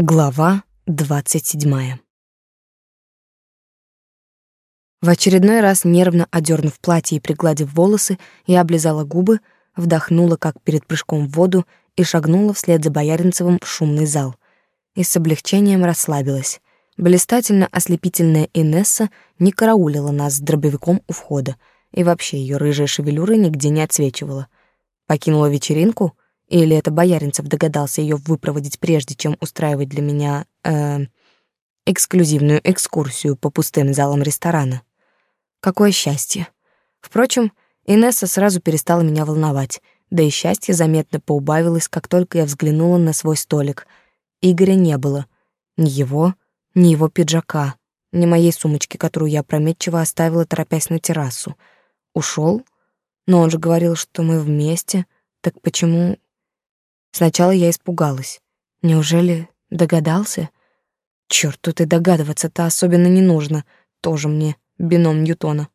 Глава двадцать седьмая. В очередной раз, нервно одернув платье и пригладив волосы, я облизала губы, вдохнула, как перед прыжком в воду, и шагнула вслед за Бояринцевым в шумный зал. И с облегчением расслабилась. Блистательно ослепительная Инесса не караулила нас с дробовиком у входа, и вообще ее рыжая шевелюра нигде не отсвечивала. Покинула вечеринку — или это Бояринцев догадался ее выпроводить прежде, чем устраивать для меня э, эксклюзивную экскурсию по пустым залам ресторана? Какое счастье. Впрочем, Инесса сразу перестала меня волновать, да и счастье заметно поубавилось, как только я взглянула на свой столик. Игоря не было. Ни его, ни его пиджака, ни моей сумочки, которую я опрометчиво оставила, торопясь на террасу. Ушел? Но он же говорил, что мы вместе. Так почему Сначала я испугалась. Неужели догадался? Чёрт, тут и догадываться-то особенно не нужно. Тоже мне бином Ньютона.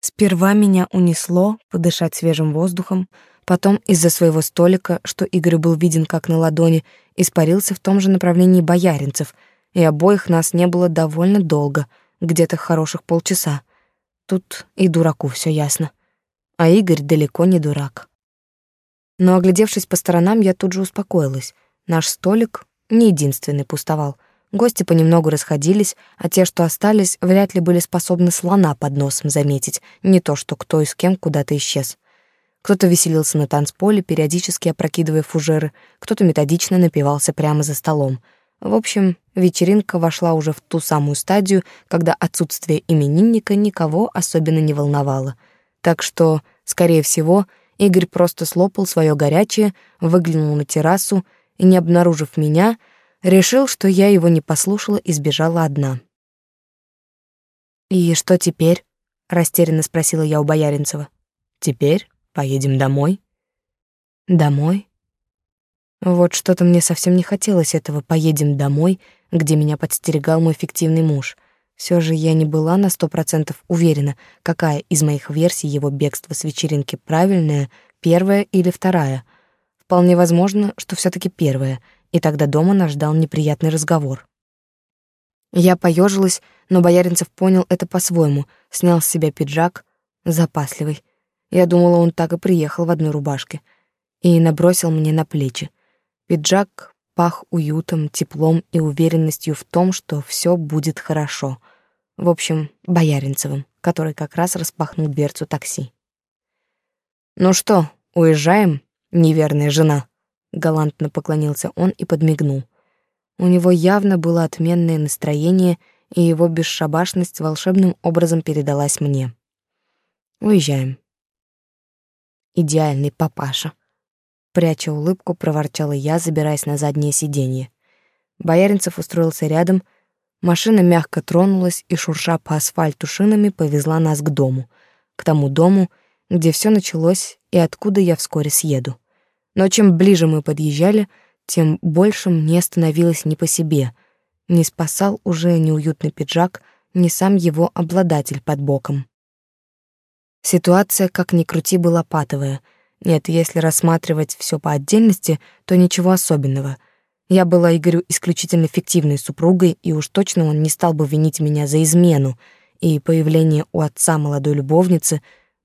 Сперва меня унесло подышать свежим воздухом, потом из-за своего столика, что Игорь был виден как на ладони, испарился в том же направлении бояринцев, и обоих нас не было довольно долго, где-то хороших полчаса. Тут и дураку все ясно. А Игорь далеко не дурак. Но, оглядевшись по сторонам, я тут же успокоилась. Наш столик не единственный пустовал. Гости понемногу расходились, а те, что остались, вряд ли были способны слона под носом заметить, не то что кто и с кем куда-то исчез. Кто-то веселился на танцполе, периодически опрокидывая фужеры, кто-то методично напивался прямо за столом. В общем, вечеринка вошла уже в ту самую стадию, когда отсутствие именинника никого особенно не волновало. Так что, скорее всего, Игорь просто слопал свое горячее, выглянул на террасу и, не обнаружив меня, решил, что я его не послушала и сбежала одна. «И что теперь?» — растерянно спросила я у Бояринцева. «Теперь поедем домой». «Домой?» Вот что-то мне совсем не хотелось этого «поедем домой», где меня подстерегал мой фиктивный муж — все же я не была на сто процентов уверена, какая из моих версий его бегства с вечеринки правильная, первая или вторая. Вполне возможно, что все таки первая, и тогда дома нас ждал неприятный разговор. Я поежилась, но Бояринцев понял это по-своему, снял с себя пиджак, запасливый. Я думала, он так и приехал в одной рубашке, и набросил мне на плечи. Пиджак пах уютом, теплом и уверенностью в том, что все будет хорошо. В общем, Бояринцевым, который как раз распахнул дверцу такси. «Ну что, уезжаем, неверная жена?» Галантно поклонился он и подмигнул. У него явно было отменное настроение, и его бесшабашность волшебным образом передалась мне. «Уезжаем». Идеальный папаша. Пряча улыбку, проворчала я, забираясь на заднее сиденье. Бояринцев устроился рядом. Машина мягко тронулась и, шурша по асфальту шинами, повезла нас к дому. К тому дому, где все началось и откуда я вскоре съеду. Но чем ближе мы подъезжали, тем больше мне становилось не по себе. Не спасал уже ни уютный пиджак, ни сам его обладатель под боком. Ситуация, как ни крути, была патовая — нет, если рассматривать все по отдельности, то ничего особенного. Я была Игорю исключительно фиктивной супругой, и уж точно он не стал бы винить меня за измену, и появление у отца молодой любовницы,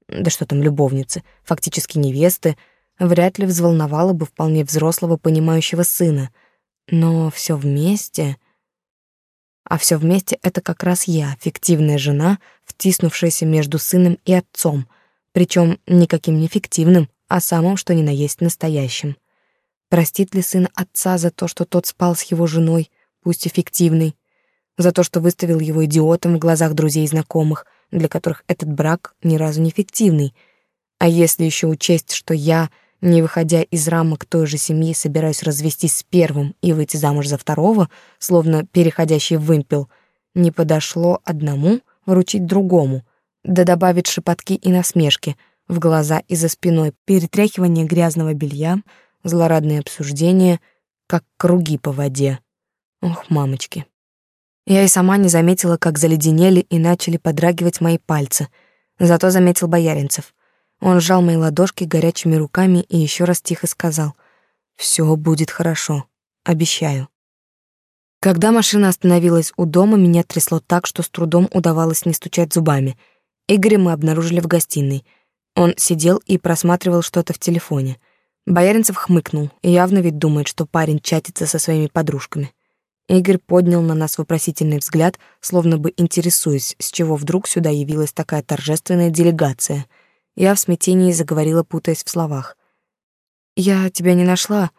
да что там любовницы, фактически невесты, вряд ли взволновало бы вполне взрослого понимающего сына. Но все вместе... А все вместе — это как раз я, фиктивная жена, втиснувшаяся между сыном и отцом, причем никаким не фиктивным, а самым, что ни на есть настоящим. Простит ли сын отца за то, что тот спал с его женой, пусть эффективной, за то, что выставил его идиотом в глазах друзей и знакомых, для которых этот брак ни разу не фиктивный. А если еще учесть, что я, не выходя из рамок той же семьи, собираюсь развестись с первым и выйти замуж за второго, словно переходящий в вымпел, не подошло одному вручить другому, да добавить шепотки и насмешки — в глаза и за спиной, перетряхивание грязного белья, злорадные обсуждения, как круги по воде. Ох, мамочки. Я и сама не заметила, как заледенели и начали подрагивать мои пальцы. Зато заметил Бояринцев. Он сжал мои ладошки горячими руками и еще раз тихо сказал: "Все будет хорошо, обещаю". Когда машина остановилась у дома, меня трясло так, что с трудом удавалось не стучать зубами. Игоря мы обнаружили в гостиной. Он сидел и просматривал что-то в телефоне. Бояринцев хмыкнул, и явно ведь думает, что парень чатится со своими подружками. Игорь поднял на нас вопросительный взгляд, словно бы интересуясь, с чего вдруг сюда явилась такая торжественная делегация. Я в смятении заговорила, путаясь в словах. «Я тебя не нашла.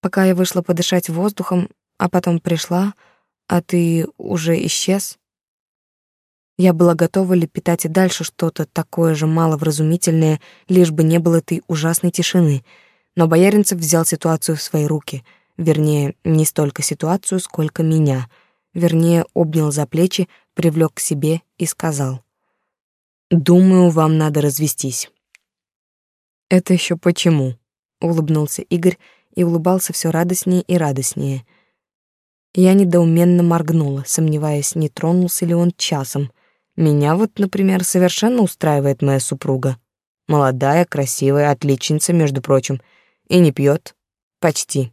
Пока я вышла подышать воздухом, а потом пришла, а ты уже исчез». Я была готова лепетать и дальше что-то такое же маловразумительное, лишь бы не было этой ужасной тишины. Но Бояринцев взял ситуацию в свои руки — Вернее, не столько ситуацию, сколько меня. Вернее, обнял за плечи, привлек к себе и сказал. «Думаю, вам надо развестись». «Это еще почему?» — улыбнулся Игорь и улыбался все радостнее и радостнее. Я недоуменно моргнула, сомневаясь, не тронулся ли он часом. Меня вот, например, совершенно устраивает моя супруга. Молодая, красивая, отличница, между прочим, и не пьет. Почти.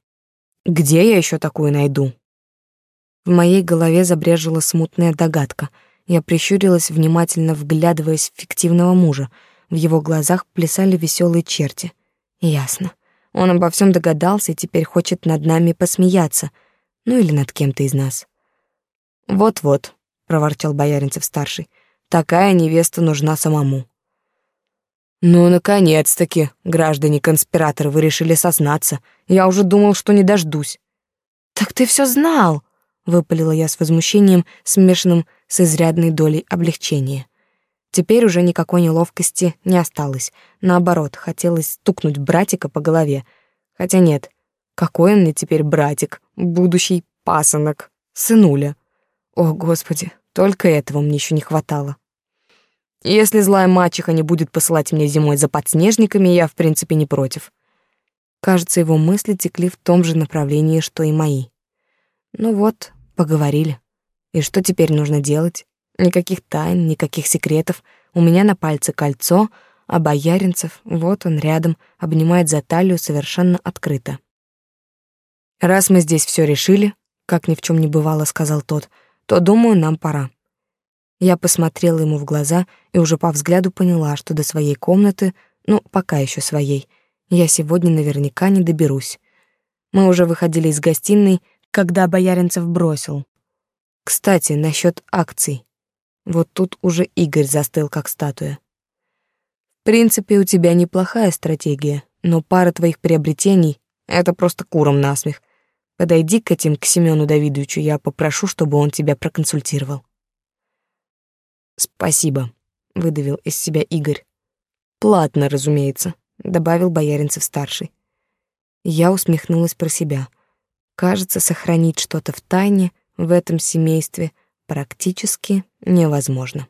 Где я еще такую найду? В моей голове забрежила смутная догадка. Я прищурилась, внимательно вглядываясь в фиктивного мужа. В его глазах плясали веселые черти. Ясно. Он обо всем догадался и теперь хочет над нами посмеяться. Ну или над кем-то из нас. «Вот-вот», — проворчал Бояринцев-старший, — «такая невеста нужна самому». «Ну, наконец-таки, граждане-конспираторы, вы решили сознаться. Я уже думал, что не дождусь». «Так ты все знал!» — выпалила я с возмущением, смешанным с изрядной долей облегчения. Теперь уже никакой неловкости не осталось. Наоборот, хотелось стукнуть братика по голове. Хотя нет, какой он мне теперь братик, будущий пасынок, сынуля. О, Господи, только этого мне еще не хватало. Если злая мачеха не будет посылать меня зимой за подснежниками, я, в принципе, не против. Кажется, его мысли текли в том же направлении, что и мои. Ну вот, поговорили. И что теперь нужно делать? Никаких тайн, никаких секретов. У меня на пальце кольцо, а Бояринцев, вот он рядом, обнимает за талию совершенно открыто. «Раз мы здесь все решили», — как ни в чем не бывало, сказал тот, — «то, думаю, нам пора». Я посмотрела ему в глаза и уже по взгляду поняла, что до своей комнаты, ну, пока еще своей, я сегодня наверняка не доберусь. Мы уже выходили из гостиной, когда Бояринцев бросил. Кстати, насчет акций. Вот тут уже Игорь застыл как статуя. В принципе, у тебя неплохая стратегия, но пара твоих приобретений — это просто куром насмех. Подойди к этим, к Семену Давидовичу, я попрошу, чтобы он тебя проконсультировал. Спасибо, выдавил из себя Игорь. Платно, разумеется, добавил Бояринцев старший. Я усмехнулась про себя. Кажется, сохранить что-то в тайне в этом семействе практически невозможно.